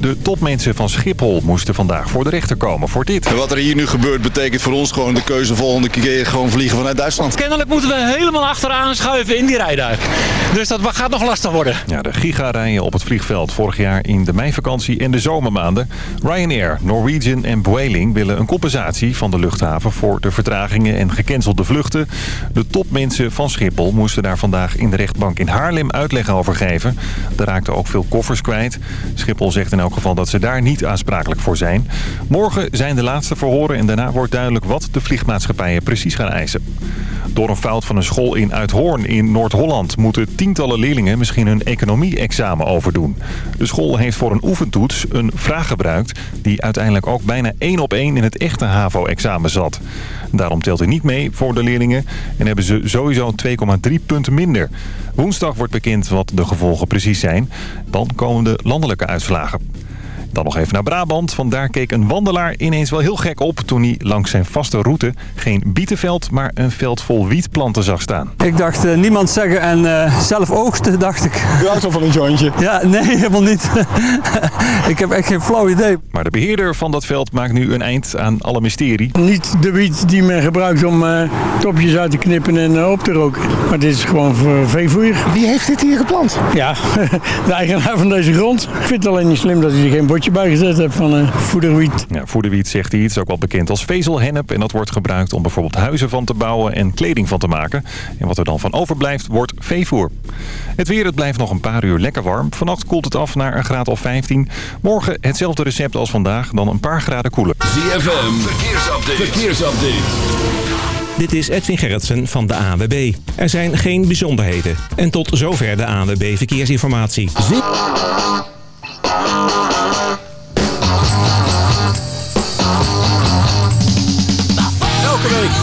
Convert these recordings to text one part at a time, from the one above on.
De topmensen van Schiphol moesten vandaag voor de rechter komen voor dit. En wat er hier nu gebeurt betekent voor ons gewoon de keuze volgende keer gewoon vliegen vanuit Duitsland. Kennelijk moeten we helemaal achteraan schuiven in die rijduik. Dus dat gaat nog lastig worden. Ja, de gigarijen op het vliegveld vorig jaar in de meivakantie en de zomermaanden. Ryanair, Norwegian en Vueling willen een compensatie van de luchthaven voor de vertragingen en gecancelde vluchten. De topmensen van Schiphol moesten daar vandaag in de rechtbank in Haarlem uitleg over geven. Er raakten ook veel koffers kwijt. Schiphol zegt in geval dat ze daar niet aansprakelijk voor zijn. Morgen zijn de laatste verhoren en daarna wordt duidelijk wat de vliegmaatschappijen precies gaan eisen. Door een fout van een school in Uithoorn in Noord-Holland... moeten tientallen leerlingen misschien hun economie-examen overdoen. De school heeft voor een oefentoets een vraag gebruikt... die uiteindelijk ook bijna één op één in het echte HAVO-examen zat. Daarom telt hij niet mee voor de leerlingen... en hebben ze sowieso 2,3 punten minder. Woensdag wordt bekend wat de gevolgen precies zijn. Dan komen de landelijke uitslagen. Dan nog even naar Brabant. Vandaar keek een wandelaar ineens wel heel gek op... toen hij langs zijn vaste route geen bietenveld... maar een veld vol wietplanten zag staan. Ik dacht uh, niemand zeggen en uh, zelf oogsten, dacht ik. U houdt al van een jointje? Ja, nee, helemaal niet. ik heb echt geen flauw idee. Maar de beheerder van dat veld maakt nu een eind aan alle mysterie. Niet de wiet die men gebruikt om uh, topjes uit te knippen en op te roken. Maar dit is gewoon voor veevoer. Wie heeft dit hier geplant? Ja, de eigenaar van deze grond. Ik vind het alleen niet slim dat hij er geen bordje bij gezet van uh, voederwiet. Ja, voederwiet zegt hij. Het is ook wel bekend als vezelhennep. En dat wordt gebruikt om bijvoorbeeld huizen van te bouwen en kleding van te maken. En wat er dan van overblijft, wordt veevoer. Het weer, het blijft nog een paar uur lekker warm. Vannacht koelt het af naar een graad of 15. Morgen hetzelfde recept als vandaag, dan een paar graden koeler. ZFM, verkeersupdate. verkeersupdate. Dit is Edwin Gerritsen van de ANWB. Er zijn geen bijzonderheden. En tot zover de ANWB Verkeersinformatie. Zip.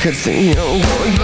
Could see I'm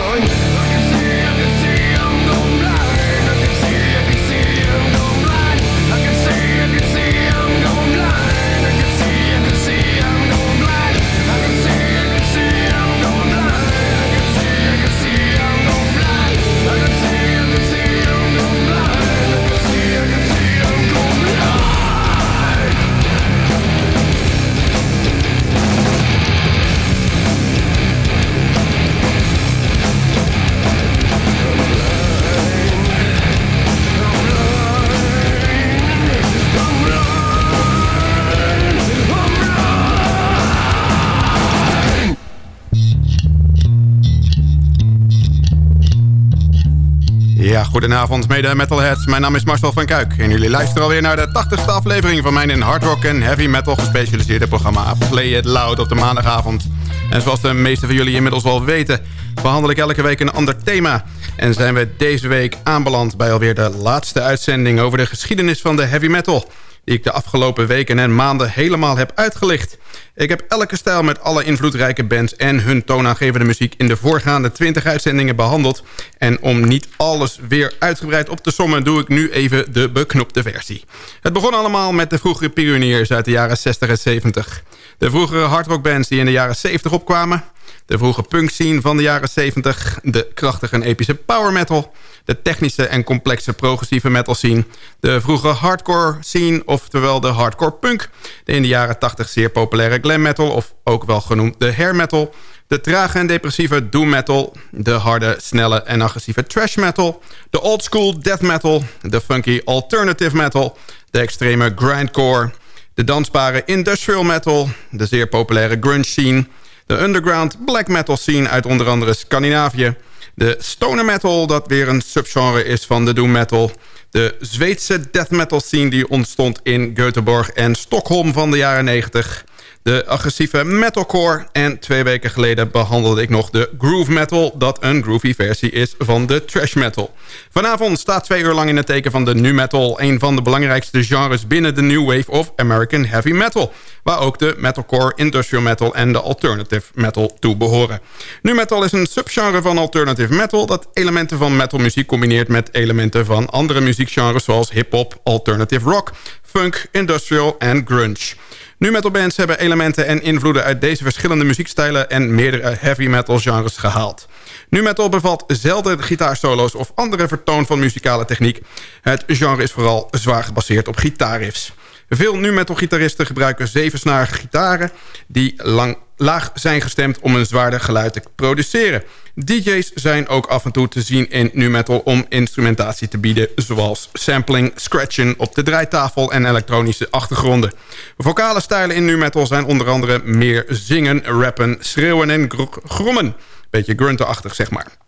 goedenavond mede metalheads. Mijn naam is Marcel van Kuik en jullie luisteren alweer naar de 80ste aflevering van mijn in hard rock en heavy metal gespecialiseerde programma Play It Loud op de maandagavond. En zoals de meeste van jullie inmiddels wel weten, behandel ik elke week een ander thema. En zijn we deze week aanbeland bij alweer de laatste uitzending over de geschiedenis van de heavy metal die ik de afgelopen weken en maanden helemaal heb uitgelicht. Ik heb elke stijl met alle invloedrijke bands en hun toonaangevende muziek... in de voorgaande 20 uitzendingen behandeld. En om niet alles weer uitgebreid op te sommen... doe ik nu even de beknopte versie. Het begon allemaal met de vroegere pioniers uit de jaren 60 en 70. De vroegere hardrockbands die in de jaren 70 opkwamen... De vroege punk scene van de jaren 70. De krachtige en epische power metal. De technische en complexe progressieve metal scene. De vroege hardcore scene, oftewel de hardcore punk. De in de jaren 80 zeer populaire glam metal, of ook wel genoemd de hair metal. De trage en depressieve doom metal. De harde, snelle en agressieve trash metal. De old school death metal. De funky alternative metal. De extreme grindcore. De dansbare industrial metal. De zeer populaire grunge scene de underground black metal scene uit onder andere Scandinavië. De stoner metal, dat weer een subgenre is van de doom metal. De Zweedse death metal scene die ontstond in Göteborg en Stockholm van de jaren 90 de agressieve metalcore. En twee weken geleden behandelde ik nog de groove metal... dat een groovy versie is van de trash metal. Vanavond staat twee uur lang in het teken van de nu metal... een van de belangrijkste genres binnen de new wave of American heavy metal... waar ook de metalcore, industrial metal en de alternative metal toe behoren. Nu metal is een subgenre van alternative metal... dat elementen van metalmuziek combineert met elementen van andere muziekgenres... zoals hip-hop, alternative rock, funk, industrial en grunge. Nu metal bands hebben elementen en invloeden uit deze verschillende muziekstijlen en meerdere heavy metal genres gehaald. Nu metal bevat zelden gitaarsolo's of andere vertoon van muzikale techniek. Het genre is vooral zwaar gebaseerd op gitaarriffs. Veel nu metal gitaristen gebruiken zevensnarige gitaren die lang, laag zijn gestemd om een zwaarder geluid te produceren. DJ's zijn ook af en toe te zien in nu metal om instrumentatie te bieden... zoals sampling, scratchen op de draaitafel en elektronische achtergronden. Vocale stijlen in nu metal zijn onder andere meer zingen, rappen, schreeuwen en grommen. Beetje grunterachtig, zeg maar.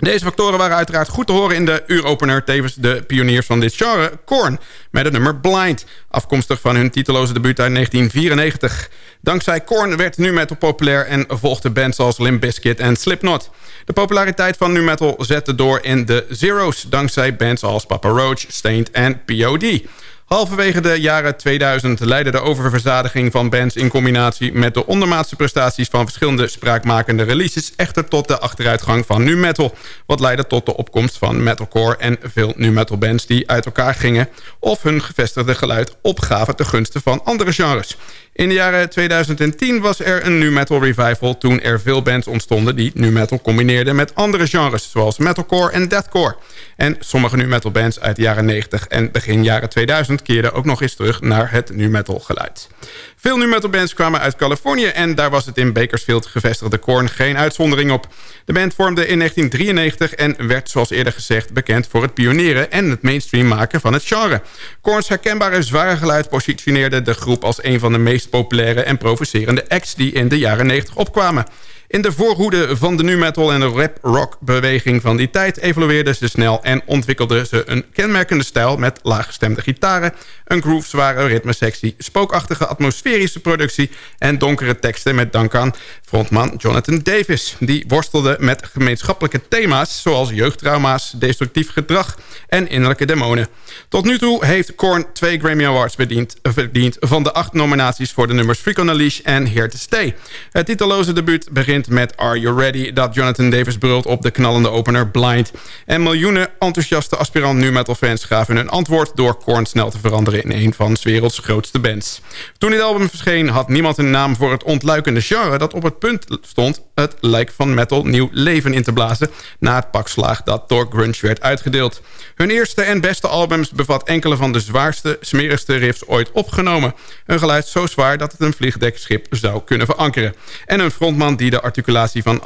Deze factoren waren uiteraard goed te horen in de uuropener... tevens de pioniers van dit genre, Korn, met het nummer Blind... afkomstig van hun titeloze debuut uit 1994. Dankzij Korn werd nu metal populair... en volgden bands als Limp Bizkit en Slipknot. De populariteit van nu metal zette door in de zeros... dankzij bands als Papa Roach, Stained en P.O.D. Halverwege de jaren 2000 leidde de oververzadiging van bands... in combinatie met de ondermaatse prestaties van verschillende spraakmakende releases... echter tot de achteruitgang van nu metal. Wat leidde tot de opkomst van metalcore en veel nu metal bands... die uit elkaar gingen of hun gevestigde geluid opgaven... ten gunste van andere genres. In de jaren 2010 was er een nu metal revival... toen er veel bands ontstonden die nu metal combineerden met andere genres... zoals metalcore en deathcore. En sommige nu metal bands uit de jaren 90 en begin jaren 2000... keerden ook nog eens terug naar het nu metal geluid. Veel nu metal bands kwamen uit Californië... en daar was het in Bakersfield gevestigde Korn geen uitzondering op. De band vormde in 1993 en werd, zoals eerder gezegd... bekend voor het pioneren en het mainstream maken van het genre. Korns herkenbare zware geluid positioneerde de groep... als een van de meest populaire en provocerende acts... die in de jaren 90 opkwamen. In de voorhoede van de nu metal en de rap-rock beweging van die tijd... evolueerden ze snel en ontwikkelden ze een kenmerkende stijl... met laaggestemde gitaren, een groove-zware ritmesectie... spookachtige atmosferische productie en donkere teksten... met dank aan frontman Jonathan Davis. Die worstelde met gemeenschappelijke thema's... zoals jeugdtrauma's, destructief gedrag en innerlijke demonen. Tot nu toe heeft Korn twee Grammy Awards verdiend, van de acht nominaties voor de nummers Freak on a Leash en Here to Stay. Het titelloze debuut begint met Are You Ready... dat Jonathan Davis brult op de knallende opener Blind. En miljoenen enthousiaste aspirant nu metal fans gaven hun antwoord... door Korn snel te veranderen in een van 's werelds grootste bands. Toen dit album verscheen had niemand een naam voor het ontluikende genre... dat op het punt stond het lijk van metal nieuw leven in te blazen... na het pakslaag dat door grunge werd uitgedeeld. Hun eerste en beste albums bevat enkele van de zwaarste, smerigste riffs ooit opgenomen. Een geluid zo zwaar dat het een vliegdekschip zou kunnen verankeren. En een frontman die de articulatie van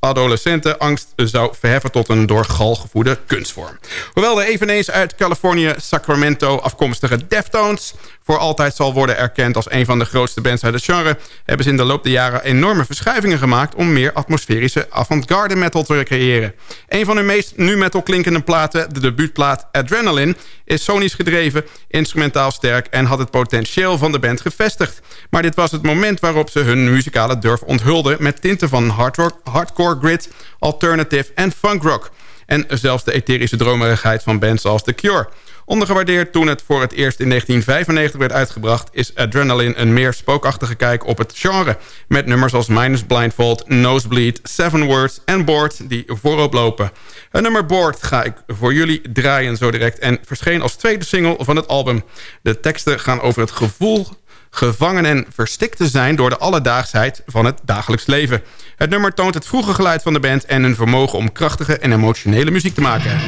adolescentenangst zou verheffen tot een door gal gevoede kunstvorm. Hoewel de eveneens uit Californië Sacramento afkomstige Deftones voor altijd zal worden erkend als een van de grootste bands uit het genre... hebben ze in de loop der jaren enorme verschuivingen gemaakt... om meer atmosferische avant-garde metal te creëren. Een van hun meest nu-metal klinkende platen, de debuutplaat Adrenaline... is sonisch gedreven, instrumentaal sterk... en had het potentieel van de band gevestigd. Maar dit was het moment waarop ze hun muzikale durf onthulden... met tinten van hard rock, hardcore grit, alternative en funk rock... en zelfs de etherische dromerigheid van bands als The Cure... Ondergewaardeerd toen het voor het eerst in 1995 werd uitgebracht... is Adrenaline een meer spookachtige kijk op het genre... met nummers als Minus Blindfold, Nosebleed, Seven Words en Board die voorop lopen. Het nummer Board ga ik voor jullie draaien zo direct... en verscheen als tweede single van het album. De teksten gaan over het gevoel gevangen en verstikt te zijn... door de alledaagsheid van het dagelijks leven. Het nummer toont het vroege geluid van de band... en hun vermogen om krachtige en emotionele muziek te maken.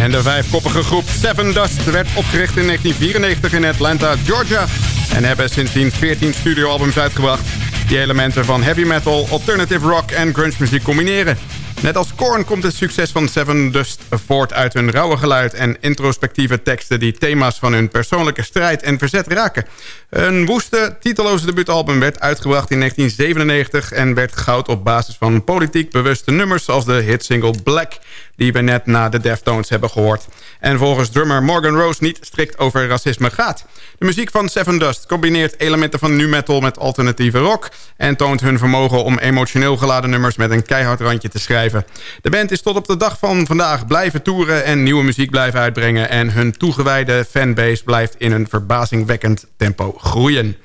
En de vijfkoppige groep Seven Dust werd opgericht in 1994 in Atlanta, Georgia. En hebben sindsdien 14 studioalbums uitgebracht... die elementen van heavy metal, alternative rock en grunge muziek combineren. Net als Korn komt het succes van Seven Dust voort uit hun rauwe geluid... en introspectieve teksten die thema's van hun persoonlijke strijd en verzet raken. Een woeste, titeloze debuutalbum werd uitgebracht in 1997... en werd goud op basis van politiek bewuste nummers... als de hitsingle Black, die we net na de Deftones hebben gehoord. En volgens drummer Morgan Rose niet strikt over racisme gaat. De muziek van Seven Dust combineert elementen van nu metal met alternatieve rock... en toont hun vermogen om emotioneel geladen nummers met een keihard randje te schrijven. De band is tot op de dag van vandaag blijven toeren en nieuwe muziek blijven uitbrengen... en hun toegewijde fanbase blijft in een verbazingwekkend tempo groeien.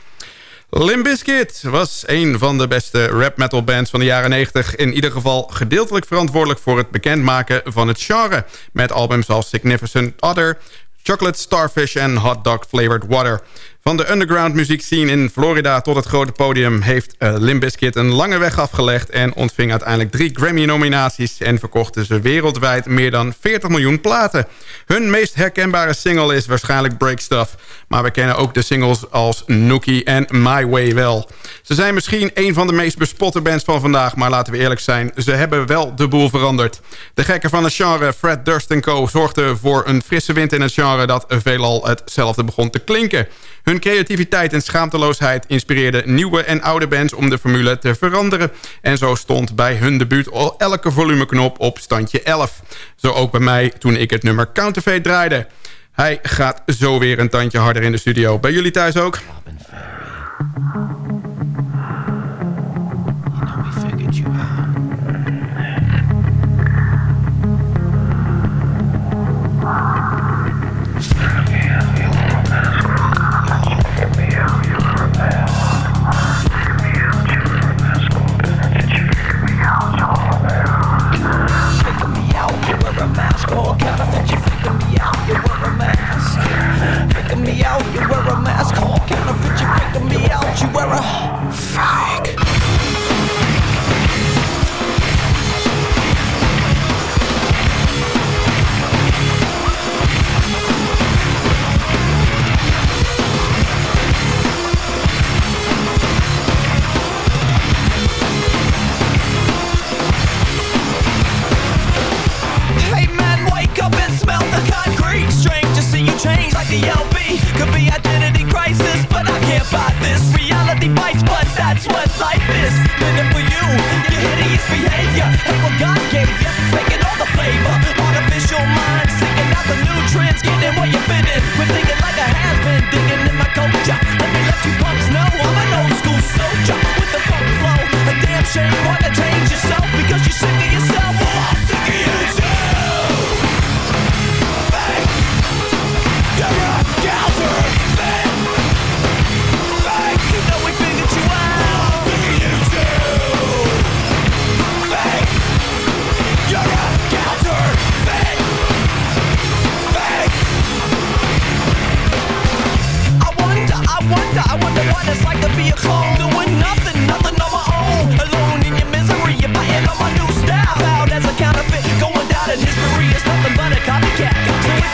Limp Bizkit was een van de beste rap metal bands van de jaren 90. In ieder geval gedeeltelijk verantwoordelijk voor het bekendmaken van het genre. Met albums als Significant Other, Chocolate Starfish en Hot Dog Flavored Water. Van de underground muziekscene in Florida tot het grote podium... heeft uh, Limp Bizkit een lange weg afgelegd... en ontving uiteindelijk drie Grammy-nominaties... en verkochten ze wereldwijd meer dan 40 miljoen platen. Hun meest herkenbare single is waarschijnlijk Break Stuff... maar we kennen ook de singles als Nookie en My Way wel. Ze zijn misschien een van de meest bespotte bands van vandaag... maar laten we eerlijk zijn, ze hebben wel de boel veranderd. De gekken van het genre, Fred Durst Co... zorgden voor een frisse wind in het genre... dat veelal hetzelfde begon te klinken... Hun creativiteit en schaamteloosheid inspireerden nieuwe en oude bands om de formule te veranderen. En zo stond bij hun debuut al elke volumeknop op standje 11. Zo ook bij mij toen ik het nummer Counterfeit draaide. Hij gaat zo weer een tandje harder in de studio. Bij jullie thuis ook?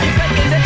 But you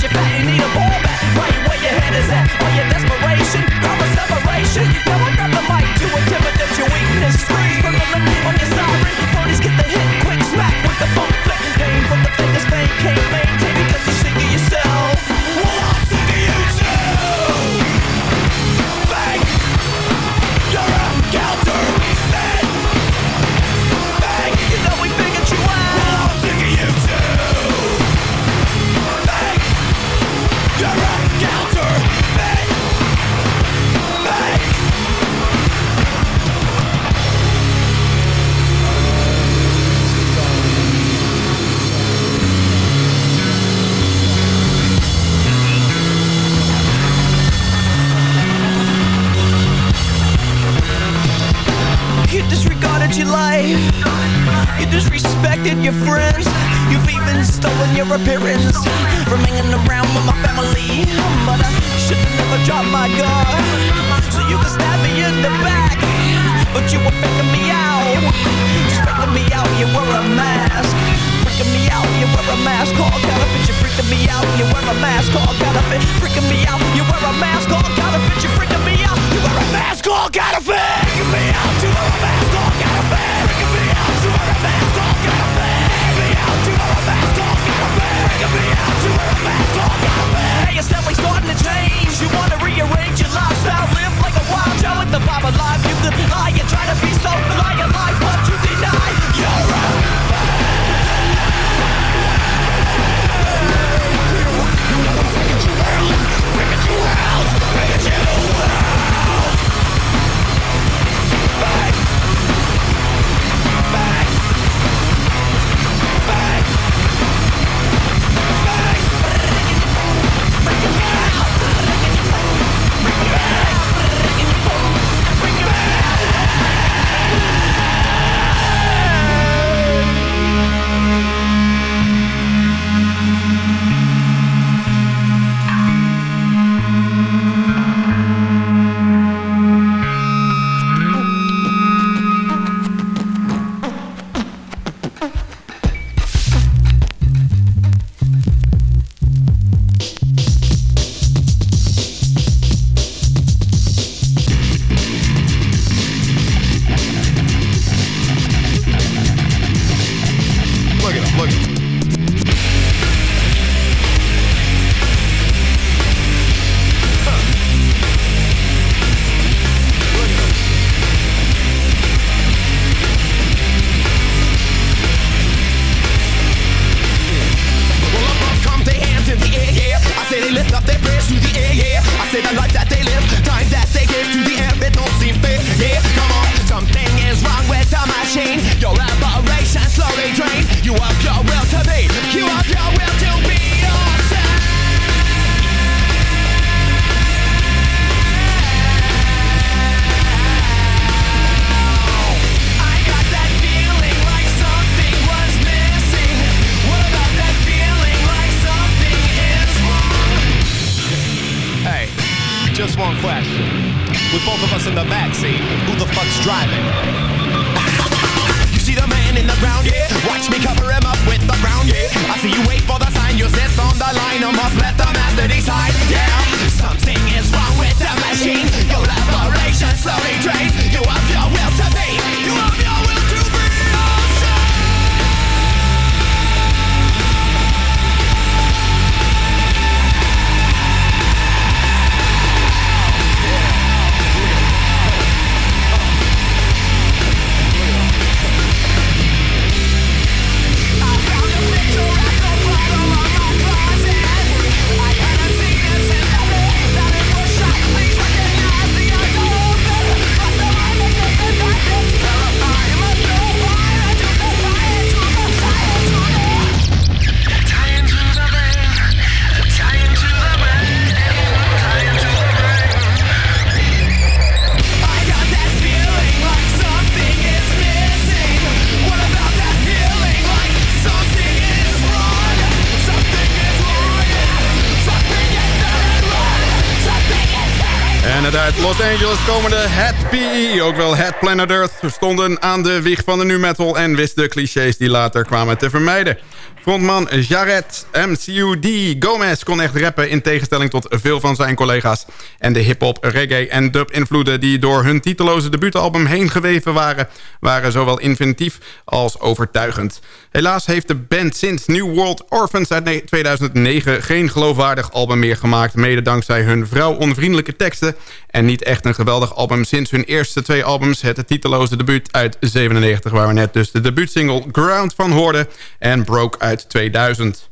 Los Angeles komende Het PE, ook wel Het Planet Earth... stonden aan de wieg van de nu metal... en wisten de clichés die later kwamen te vermijden. Frontman Jared MCUD Gomez kon echt rappen... in tegenstelling tot veel van zijn collega's. En de hip-hop, reggae en dub-invloeden... die door hun titeloze debuutalbum heen geweven waren... waren zowel inventief als overtuigend. Helaas heeft de band sinds New World Orphans uit 2009... geen geloofwaardig album meer gemaakt... mede dankzij hun vrouw-onvriendelijke teksten... en niet echt een geweldig album sinds hun eerste twee albums... het titeloze debuut uit 97... waar we net dus de debuutsingle Ground van hoorden... en Broke uit 2000.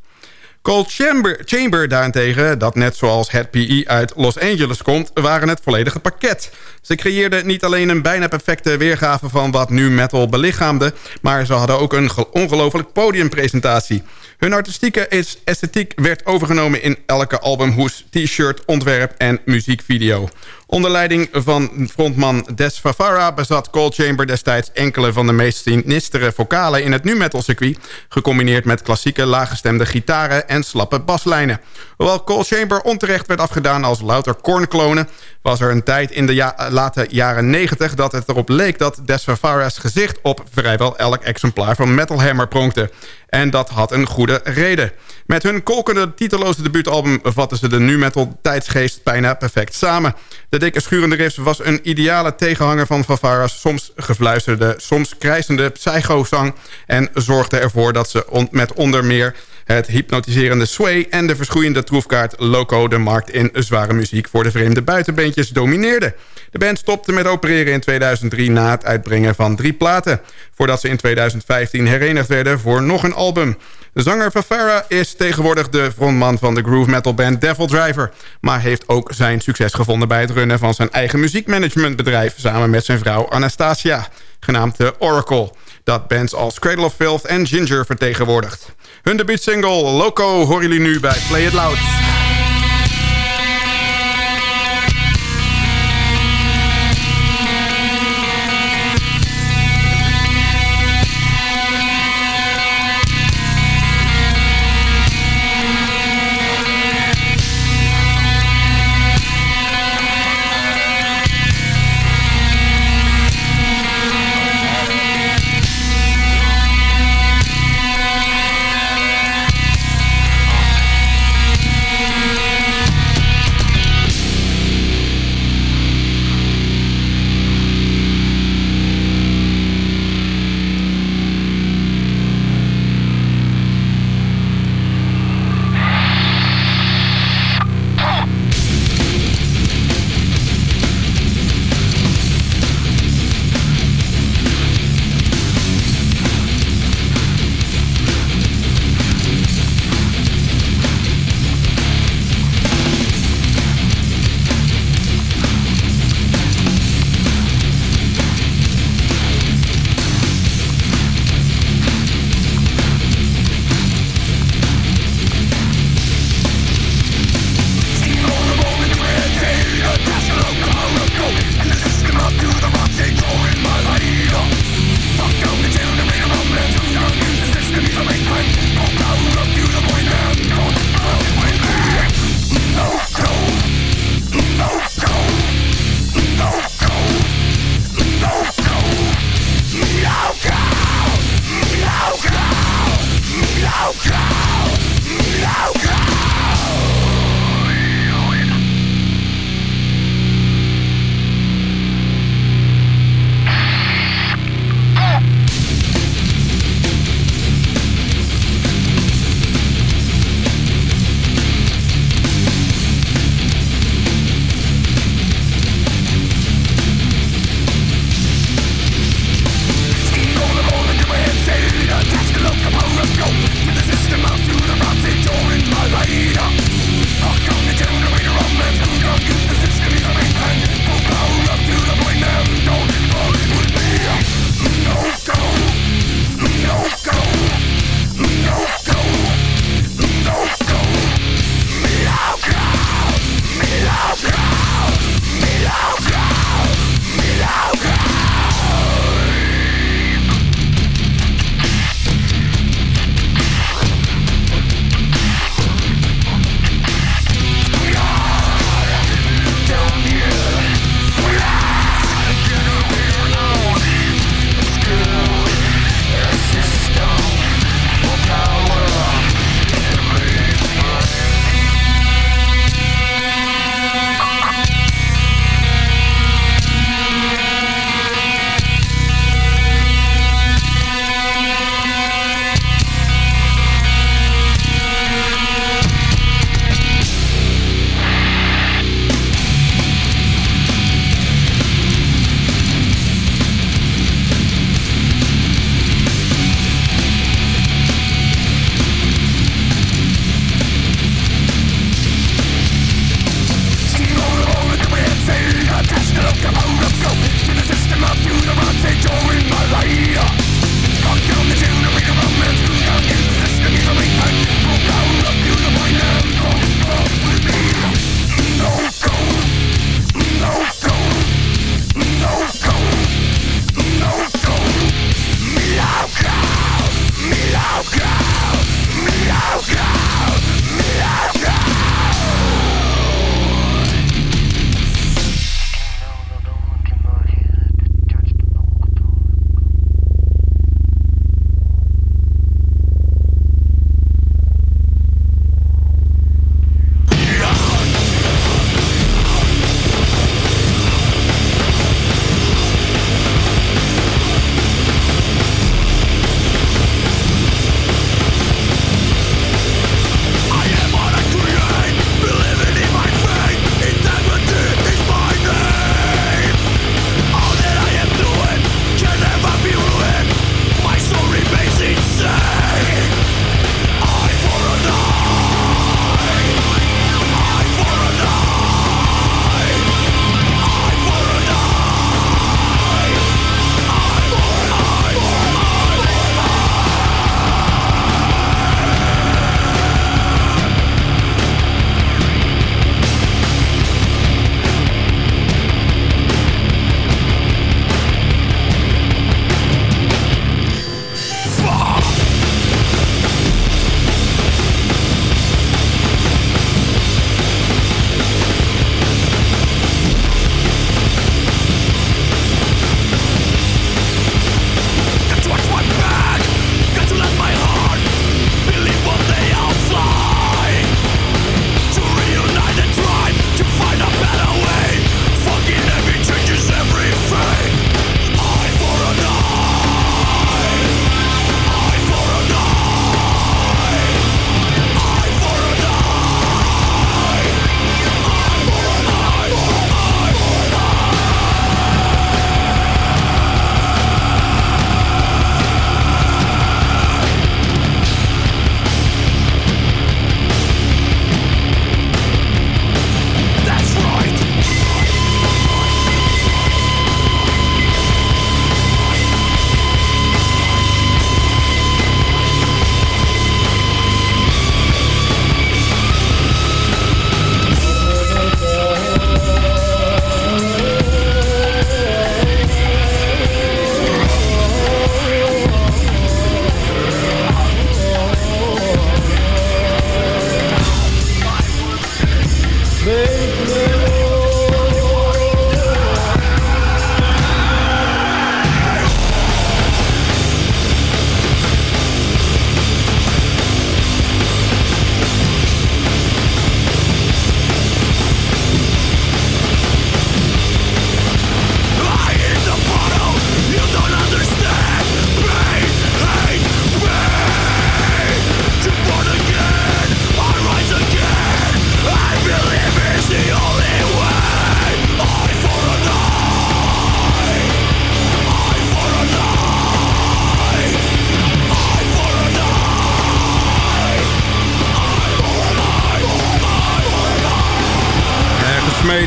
Cold Chamber, daarentegen, dat net zoals het PE uit Los Angeles komt... waren het volledige pakket. Ze creëerden niet alleen een bijna perfecte weergave van wat nu metal belichaamde... maar ze hadden ook een ge- ongelooflijk podiumpresentatie. Hun artistieke is- esthetiek werd overgenomen in elke albumhoes, t-shirt, ontwerp en muziekvideo. Onder leiding van frontman Des Favara bezat Cold Chamber destijds enkele van de meest sinistere vocalen in het nu metal circuit, gecombineerd met klassieke laaggestemde gitaren en slappe baslijnen. Hoewel Cold Chamber onterecht werd afgedaan als louter kornklonen... was er een tijd in de late jaren 90 dat het erop leek dat Desfavara's gezicht... op vrijwel elk exemplaar van Metal Hammer pronkte. En dat had een goede reden. Met hun kolkende titeloze debuutalbum vatten ze de nu metal tijdsgeest bijna perfect samen. De dikke schurende riffs was een ideale tegenhanger van Favara's soms gefluisterde, soms krijzende psychozang... en zorgde ervoor dat ze met onder meer het hypnotiserende sway... en de verschroeiende troefkaart Loco de markt in zware muziek... voor de vreemde buitenbeentjes domineerde. De band stopte met opereren in 2003 na het uitbrengen van drie platen... voordat ze in 2015 herenigd werden voor nog een album. De zanger Fafara is tegenwoordig de frontman van de groove metal band Devil Driver... maar heeft ook zijn succes gevonden bij het runnen van zijn eigen muziekmanagementbedrijf... samen met zijn vrouw Anastasia, genaamd de Oracle... dat bands als Cradle of Filth en Ginger vertegenwoordigt. Hun debuutsingle Loco horen jullie nu bij Play It Loud.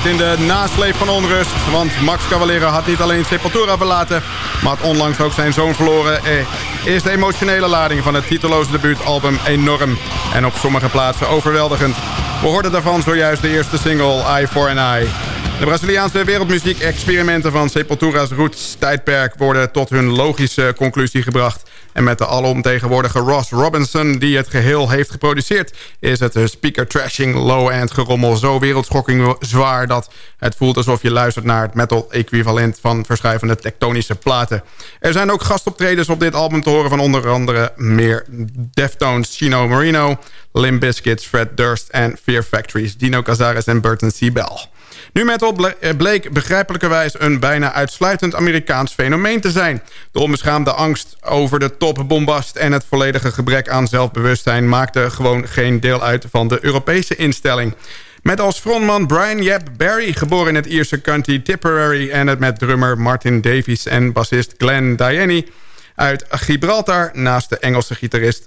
In de nasleep van onrust. Want Max Cavalera had niet alleen Sepultura verlaten... maar had onlangs ook zijn zoon verloren. Eh, is de emotionele lading van het titeloze debuutalbum enorm... en op sommige plaatsen overweldigend. We hoorden daarvan zojuist de eerste single Eye for an Eye. De Braziliaanse wereldmuziek-experimenten van Sepultura's roots-tijdperk... worden tot hun logische conclusie gebracht. En met de alomtegenwoordige Ross Robinson... die het geheel heeft geproduceerd... is het speaker-trashing, low-end gerommel zo wereldschokking zwaar... dat het voelt alsof je luistert naar het metal-equivalent... van verschuivende tektonische platen. Er zijn ook gastoptredens op dit album te horen... van onder andere meer Deftones, Chino Marino... Limp Bizkit, Fred Durst en Fear Factories... Dino Cazares en Burton C. Nu metal bleek begrijpelijkerwijs een bijna uitsluitend Amerikaans fenomeen te zijn. De onbeschaamde angst over de topbombast en het volledige gebrek aan zelfbewustzijn... maakte gewoon geen deel uit van de Europese instelling. Met als frontman Brian Yap Barry, geboren in het Ierse county Tipperary... en het met drummer Martin Davies en bassist Glenn Diani uit Gibraltar. Naast de Engelse gitarist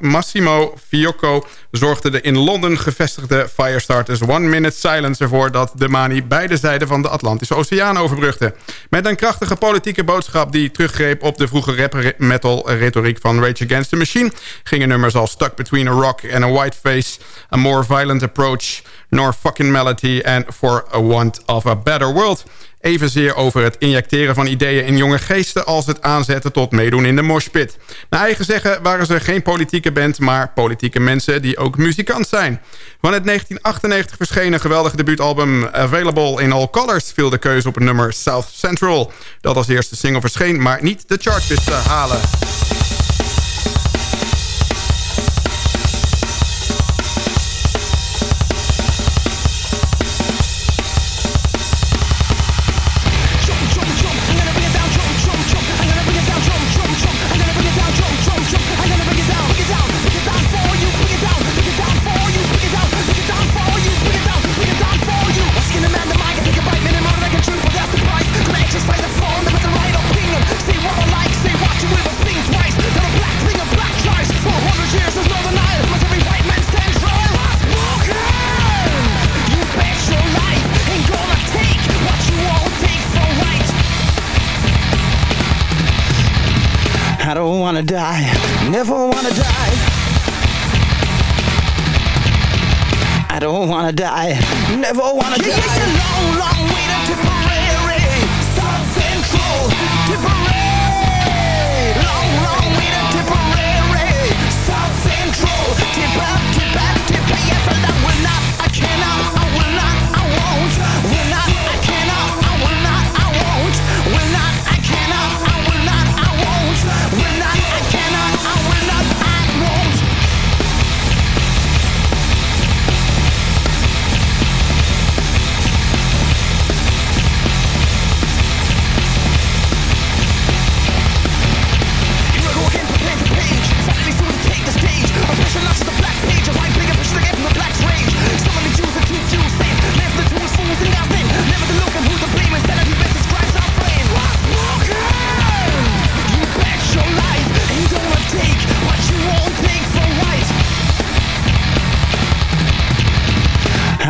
Massimo, Fiocco... zorgde de in Londen gevestigde Firestarters One Minute Silence ervoor... dat de Mani beide zijden van de Atlantische Oceaan overbrugde. Met een krachtige politieke boodschap die teruggreep... op de vroege rap-metal retoriek van Rage Against the Machine... gingen nummers als Stuck Between a Rock and a White Face... A More Violent Approach... Nor Fucking Melody en For a Want of a Better World evenzeer over het injecteren van ideeën in jonge geesten... als het aanzetten tot meedoen in de moshpit. Naar eigen zeggen waren ze geen politieke band... maar politieke mensen die ook muzikant zijn. Van het 1998 verschenen geweldige debuutalbum Available in All Colors... viel de keuze op het nummer South Central... dat als eerste single verscheen, maar niet de chart wist te halen. Wanna die, never wanna die. I don't wanna die, never wanna yeah, die. Long, long way to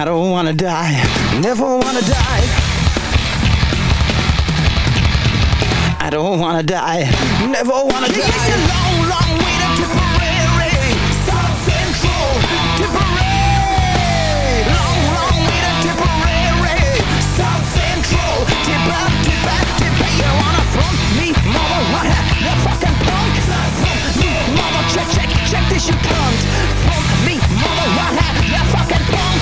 I don't wanna die, never wanna die. I don't wanna die, never wanna die. Long, long way to Tipperary, South Central, Tipperary. Long, long way to Tipperary, South Central, Tipper, Tipper, Tipper. You wanna front me, mama? What? You fucking punk? Front me, mama? Check, check, check this, you cunt. Front me, mama? What? You fucking punk?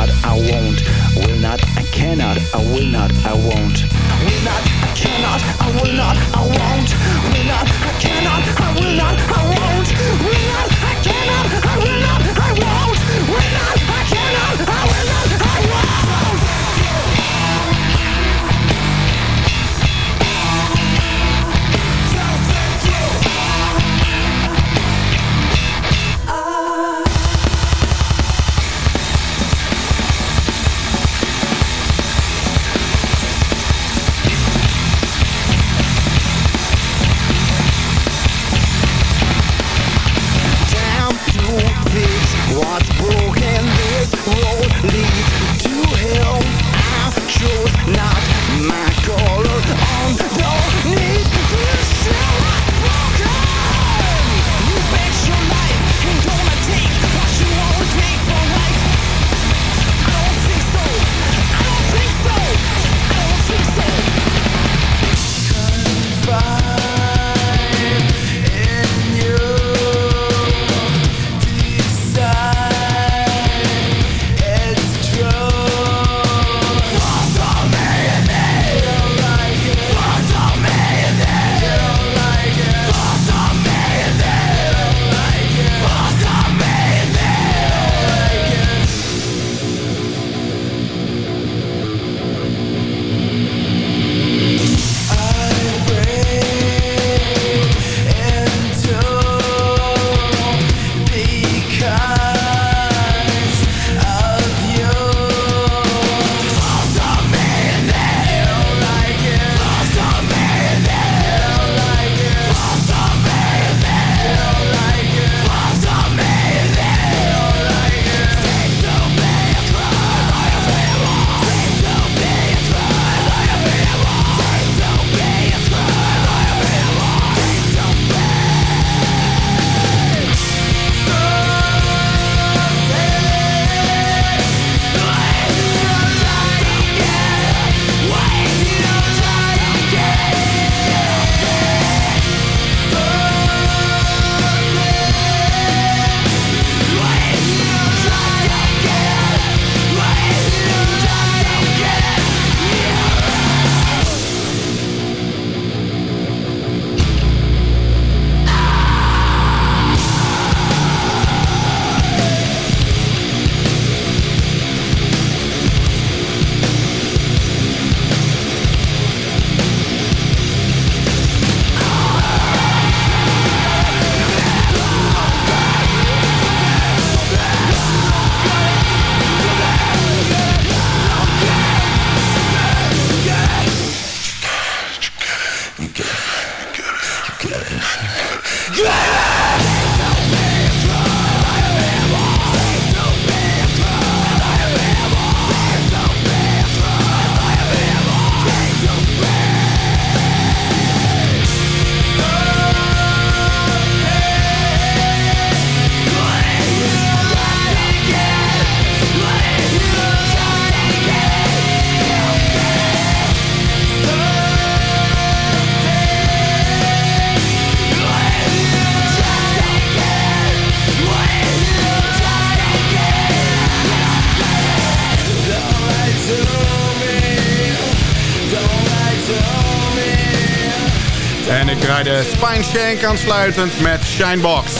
En ik draaide Spine Shank aansluitend met Shinebox.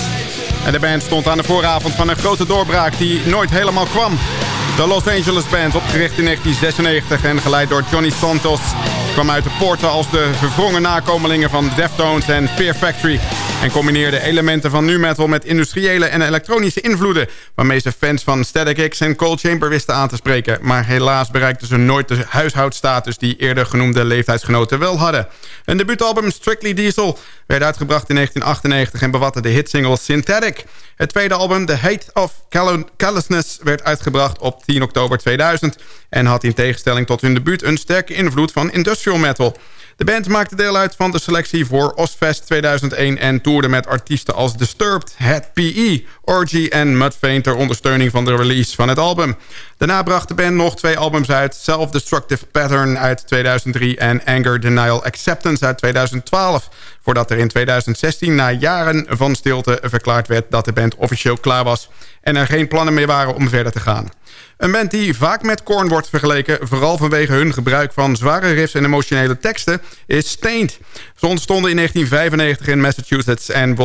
En de band stond aan de vooravond van een grote doorbraak die nooit helemaal kwam. De Los Angeles Band, opgericht in 1996 en geleid door Johnny Santos... kwam uit de poorten als de verwrongen nakomelingen van Deftones en Fear Factory... en combineerde elementen van nu metal met industriële en elektronische invloeden... waarmee ze fans van Static X en Cold Chamber wisten aan te spreken. Maar helaas bereikten ze nooit de huishoudstatus die eerder genoemde leeftijdsgenoten wel hadden. Een debuutalbum Strictly Diesel werd uitgebracht in 1998 en bevatte de hitsingle Synthetic... Het tweede album, The Hate of Callousness, werd uitgebracht op 10 oktober 2000... en had in tegenstelling tot hun debuut een sterke invloed van industrial metal. De band maakte deel uit van de selectie voor Ozfest 2001... en toerde met artiesten als Disturbed, Het PE, Orgy en Mudvayne... ter ondersteuning van de release van het album. Daarna bracht de band nog twee albums uit. Self-Destructive Pattern uit 2003 en Anger Denial Acceptance uit 2012. Voordat er in 2016 na jaren van stilte verklaard werd dat de band officieel klaar was... en er geen plannen meer waren om verder te gaan. Een band die vaak met Korn wordt vergeleken... vooral vanwege hun gebruik van zware riffs en emotionele teksten... is Stained. Ze ontstonden in 1995 in Massachusetts... en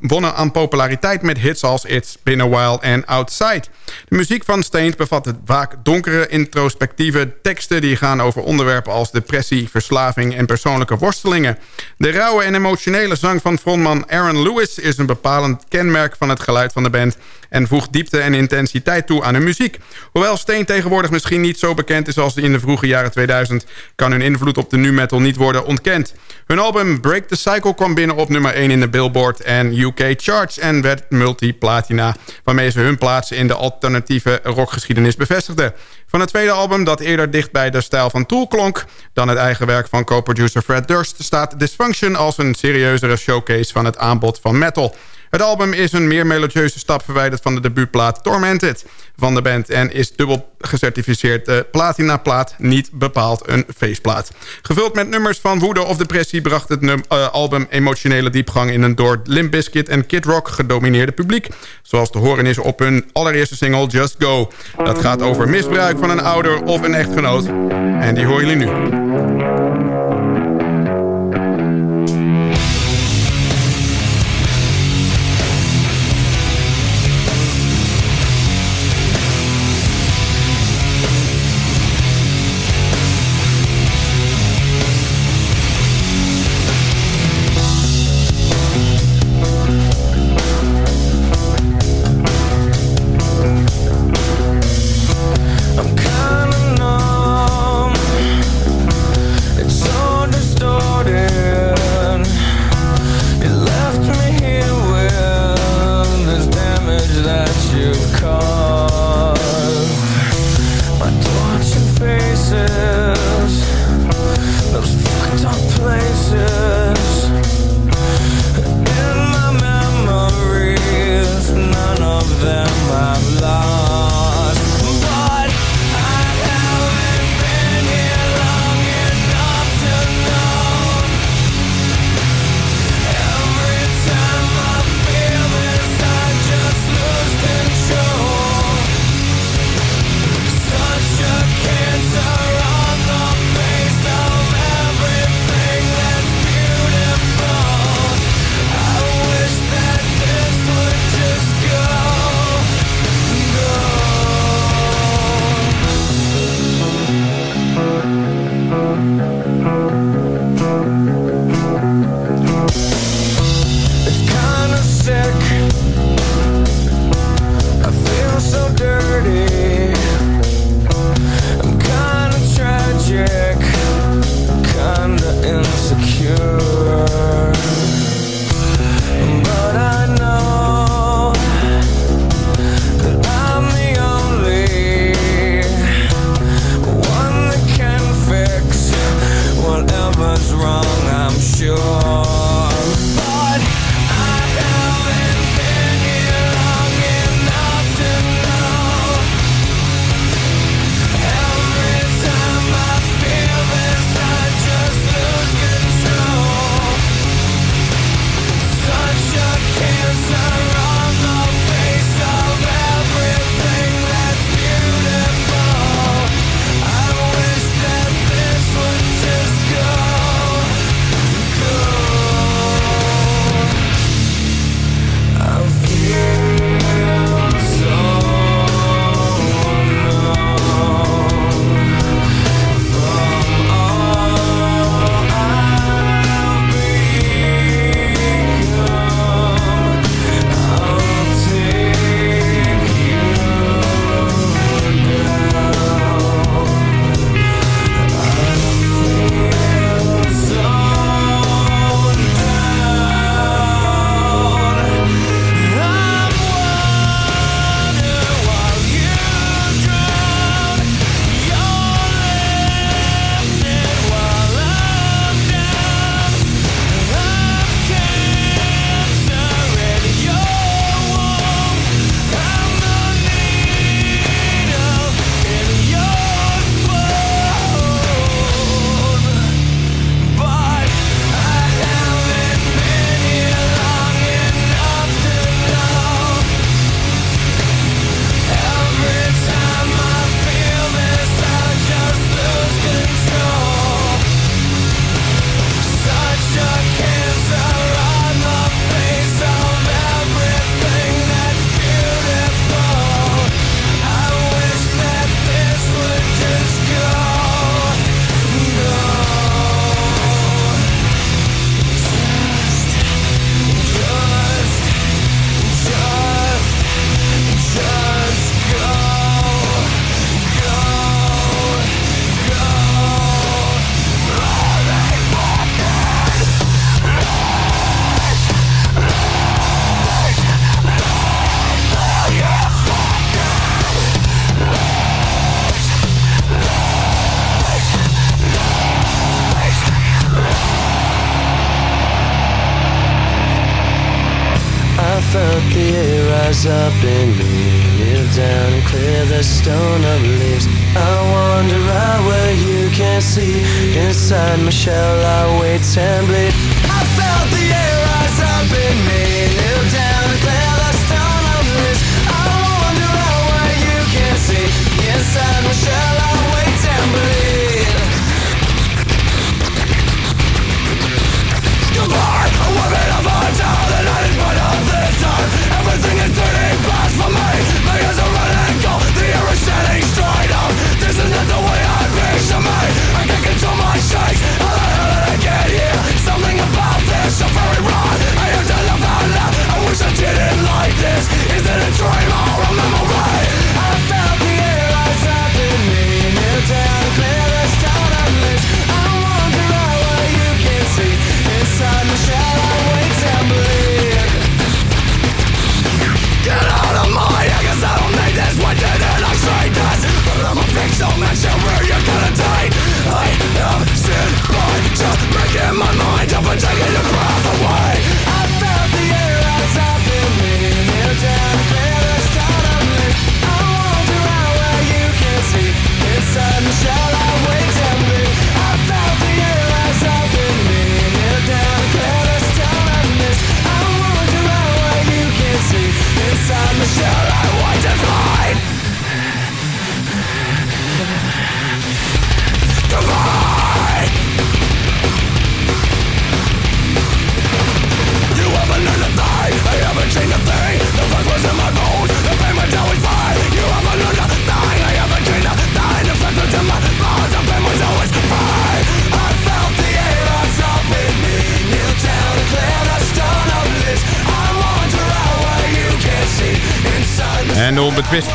wonnen aan, populariteit met hits als It's Been A While en Outside. De muziek van Stained bevat vaak donkere, introspectieve teksten... die gaan over onderwerpen als depressie, verslaving en persoonlijke worstelingen. De rauwe en emotionele zang van frontman Aaron Lewis... is een bepalend kenmerk van het geluid van de band... en voegt diepte en intensiteit toe aan hun muziek. Hoewel Steen tegenwoordig misschien niet zo bekend is als in de vroege jaren 2000... kan hun invloed op de nu metal niet worden ontkend. Hun album Break the Cycle kwam binnen op nummer 1 in de Billboard en UK charts... en werd multi-platina, waarmee ze hun plaats in de alternatieve rockgeschiedenis bevestigden. Van het tweede album, dat eerder dicht bij de stijl van Tool klonk... dan het eigen werk van co-producer Fred Durst... staat Dysfunction als een serieuzere showcase van het aanbod van metal... Het album is een meer melodieuze stap verwijderd van de debuutplaat Tormented van de band... en is dubbel gecertificeerd de platina-plaat, niet bepaald een feestplaat. Gevuld met nummers van woede of depressie bracht het uh, album emotionele diepgang... in een door Limp Bizkit en Kid Rock gedomineerde publiek. Zoals te horen is op hun allereerste single Just Go. Dat gaat over misbruik van een ouder of een echtgenoot. En die horen jullie nu.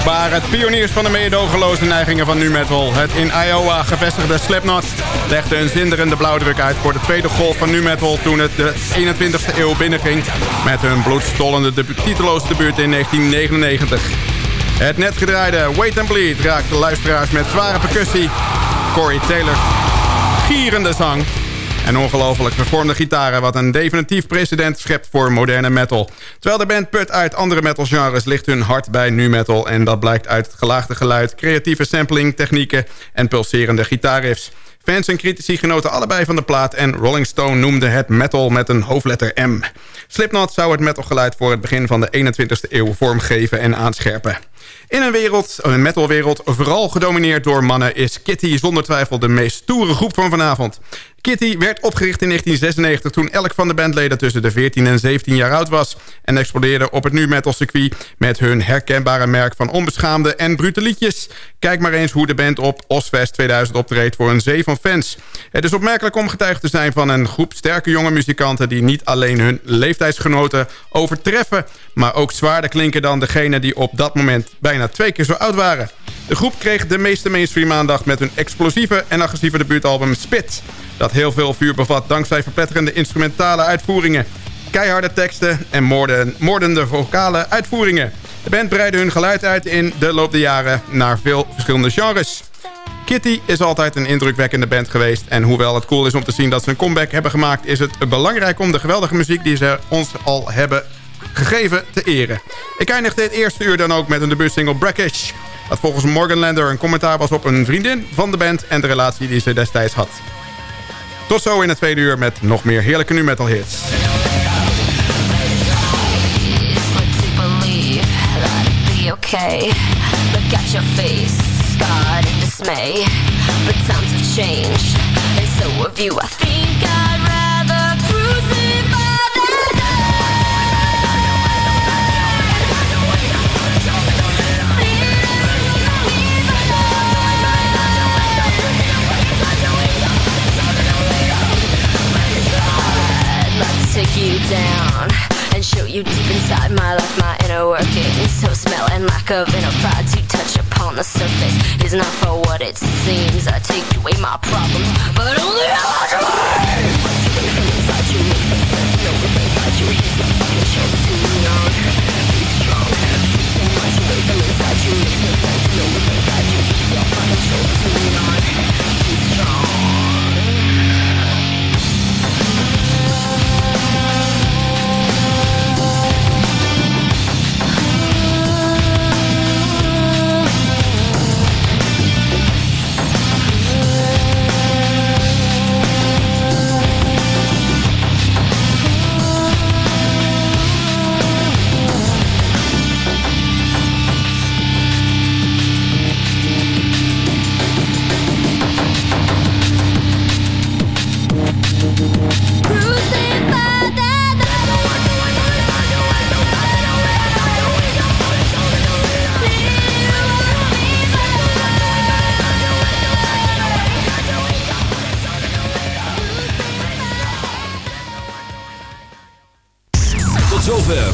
Onbetwistbare pioniers van de meedogenloze neigingen van nu metal. Het in Iowa gevestigde Slipknot legde een zinderende blauwdruk uit voor de tweede golf van nu metal toen het de 21ste eeuw binnenging met hun bloedstollende debu titeloze debuut in 1999. Het net gedraaide Wait and Bleed raakte luisteraars met zware percussie. Corey Taylor gierende zang en ongelooflijk vervormde gitaren... wat een definitief precedent schept voor moderne metal. Terwijl de band put uit andere metalgenres... ligt hun hart bij nu metal... en dat blijkt uit het gelaagde geluid... creatieve sampling, technieken en pulserende gitaarriffs. Fans en critici genoten allebei van de plaat... en Rolling Stone noemde het metal met een hoofdletter M. Slipknot zou het metalgeluid voor het begin van de 21ste eeuw vormgeven en aanscherpen. In een wereld, een metalwereld, vooral gedomineerd door mannen... is Kitty zonder twijfel de meest stoere groep van vanavond. Kitty werd opgericht in 1996 toen elk van de bandleden tussen de 14 en 17 jaar oud was... en explodeerde op het nu metal circuit met hun herkenbare merk van onbeschaamde en brute liedjes. Kijk maar eens hoe de band op Osfest 2000 optreedt voor een zee van fans. Het is opmerkelijk om getuigd te zijn van een groep sterke jonge muzikanten... die niet alleen hun leeftijdsgenoten overtreffen... maar ook zwaarder klinken dan degene die op dat moment bijna twee keer zo oud waren. De groep kreeg de meeste mainstream aandacht met hun explosieve en agressieve debuutalbum Spit... dat heel veel vuur bevat dankzij verpletterende instrumentale uitvoeringen... keiharde teksten en moorden, moordende vocale uitvoeringen. De band breidde hun geluid uit in de loop der jaren naar veel verschillende genres. Kitty is altijd een indrukwekkende band geweest... en hoewel het cool is om te zien dat ze een comeback hebben gemaakt... is het belangrijk om de geweldige muziek die ze ons al hebben gegeven te eren. Ik eindig dit eerste uur dan ook met een debuutsingle Brackish... dat volgens Morgan Lander een commentaar was op een vriendin van de band... en de relatie die ze destijds had. Tot zo in het tweede uur met nog meer heerlijke nu metal hits. you down and show you deep inside my life, my inner workings. So smell and lack of inner pride to touch upon the surface is not for what it seems. I take away my problems, but only I want inside you, no inside you, it's the fucking show soon on. you? strong, so inside you, makes no sense. No inside you, on. Be strong.